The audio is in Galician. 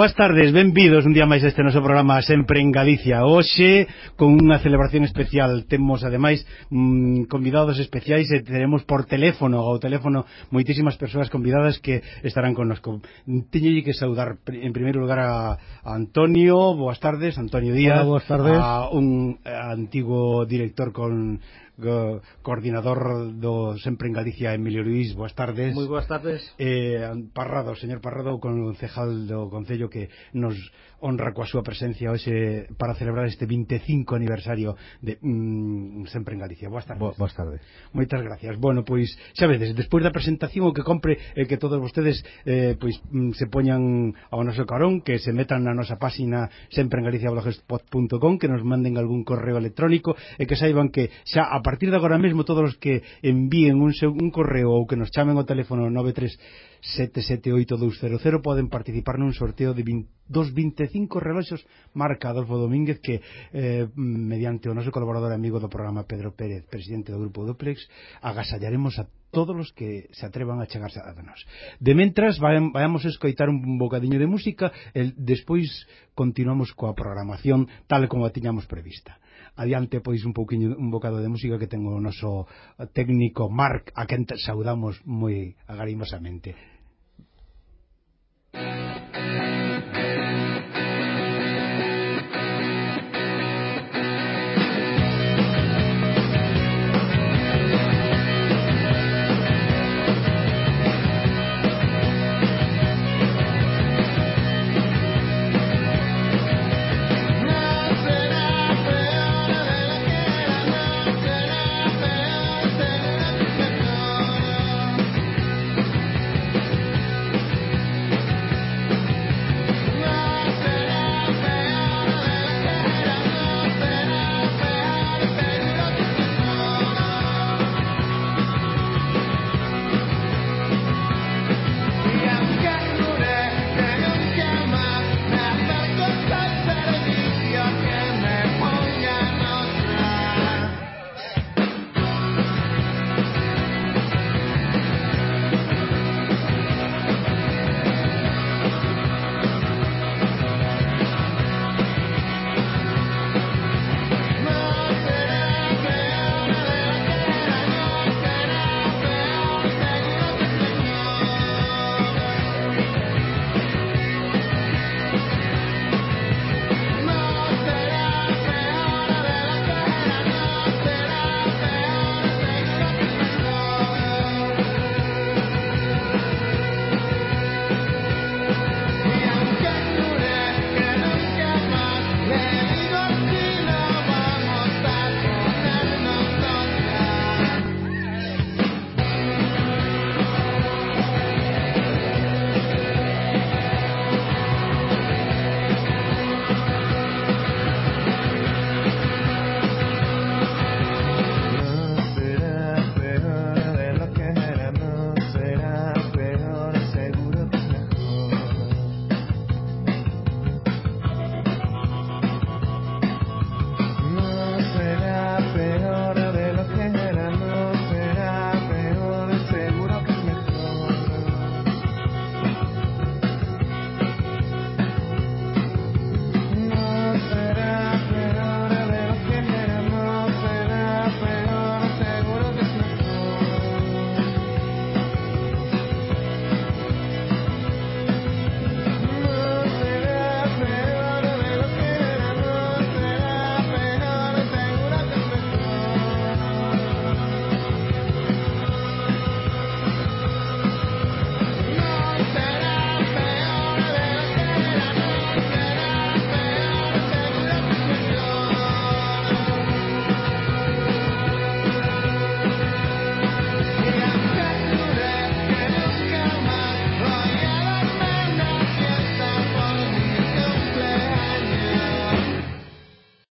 Boas tardes, benvidos un día máis este noso programa Sempre en Galicia. Oxe, con unha celebración especial Temos, ademais, mmm, convidados especiais E teremos por teléfono, ao teléfono Moitísimas persoas convidadas que estarán connosco. Teño que saudar en primeiro lugar a, a Antonio. Boas tardes, Antonio Díaz. Hola, boas tardes. A un a, antigo director con go, coordinador do Sempre en Galicia, Emilio Luis, boas tardes. Moi boas tardes. Eh, Parrado, señor Parrado, concejal do Concello que nos honra coa súa presencia hoxe para celebrar este 25 aniversario de mm, Sempre en Galicia. Boas tardes. Bo, boas tardes. Moitas gracias. Bueno, pois, xa vedes, despois da presentación o que compre eh, que todos vostedes eh, pois mm, se poñan ao noso carón, que se metan na nosa páxina sempre en galiciablogspot.com, que nos manden algún correo electrónico e que saiban que xa a partir de agora mesmo todos os que envíen un, seu, un correo ou que nos chamen o teléfono 93 778200 poden participar nun sorteo de 20, dos 25 reloxos marca Adolfo Domínguez que eh, mediante o noso colaborador amigo do programa Pedro Pérez, presidente do Grupo Duplex agasallaremos a todos os que se atrevan a chegarse a nós. De mentras, vayamos a escoitar un bocadiño de música e despois continuamos coa programación tal como a tiñamos prevista. Adiante, pois, un pouquiño, un bocado de música que ten o noso técnico Marc, a quen saudamos moi agarimosamente.